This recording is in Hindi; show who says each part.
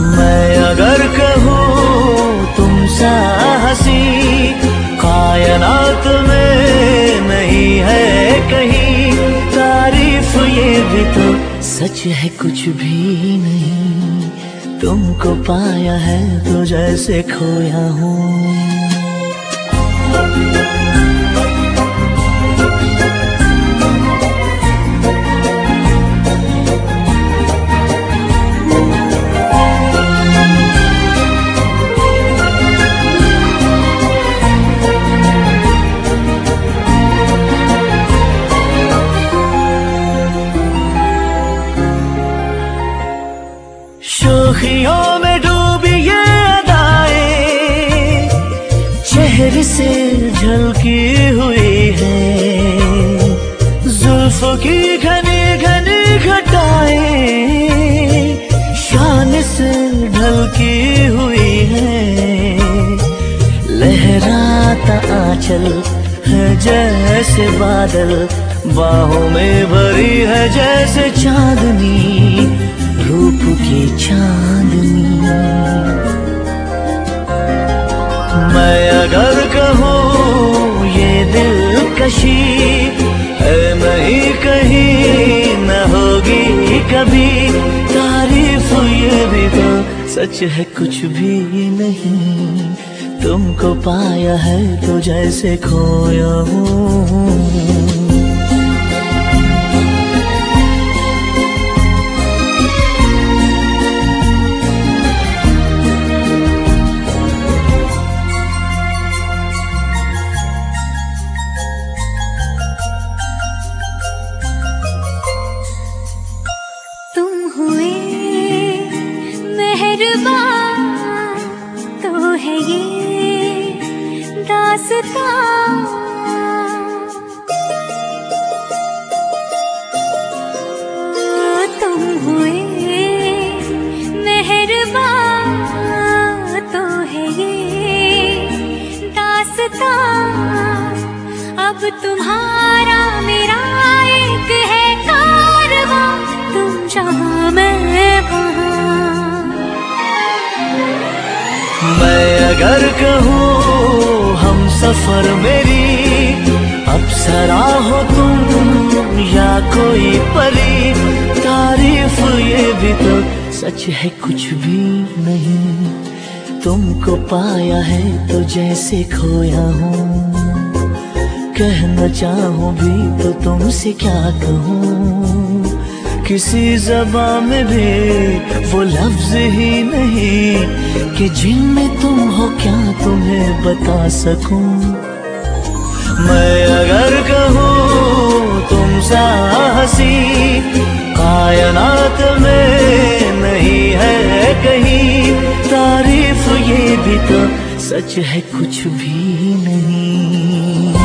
Speaker 1: मैं अगर कहूँ तुम सा हसी, कायनात में नहीं है कहीं। तारीफ़ ये भी तो सच है, कुछ भी नहीं। तुमको पाया है तो जैसे खोया हूँ। शोखियों में डूबी ये अदाएँ। चेहरे से झलकी हुई है। जुल्फ की घनी घनी घटाएँ। शान से ढलकी हुई है। लहराता आंचल है जैसे बादल। बाहों में भरी है जैसे चांदनी। की चांदनी। मैं अगर कहूँ ये दिल कशी है नहीं कहीं न होगी कभी। तारीफ़ ये भी तो सच है, कुछ भी नहीं। तुमको पाया है तो जैसे खोया हूँ।
Speaker 2: मेहरबा तो तुम्हारा मेरा एक है कारवा तुम जहाँ मैं वहाँ।
Speaker 1: मैं अगर कहूँ सफ़र मेरी। अप्सरा हो तुम या कोई परी। तारीफ़ ये भी तो सच है, कुछ भी नहीं। तुमको पाया है तो जैसे खोया हूँ। कहना चाहूँ भी तो तुमसे क्या कहूँ। किसी जबा में भी वो लफ्ज ही नहीं कि जिनमें तुम हो क्या तुम्हें बता सकूँ? मैं अगर कहूँ तुम सा हसी, कायनात में नहीं है कहीं, तारीफ़ ये भी तो सच है कुछ भी नहीं।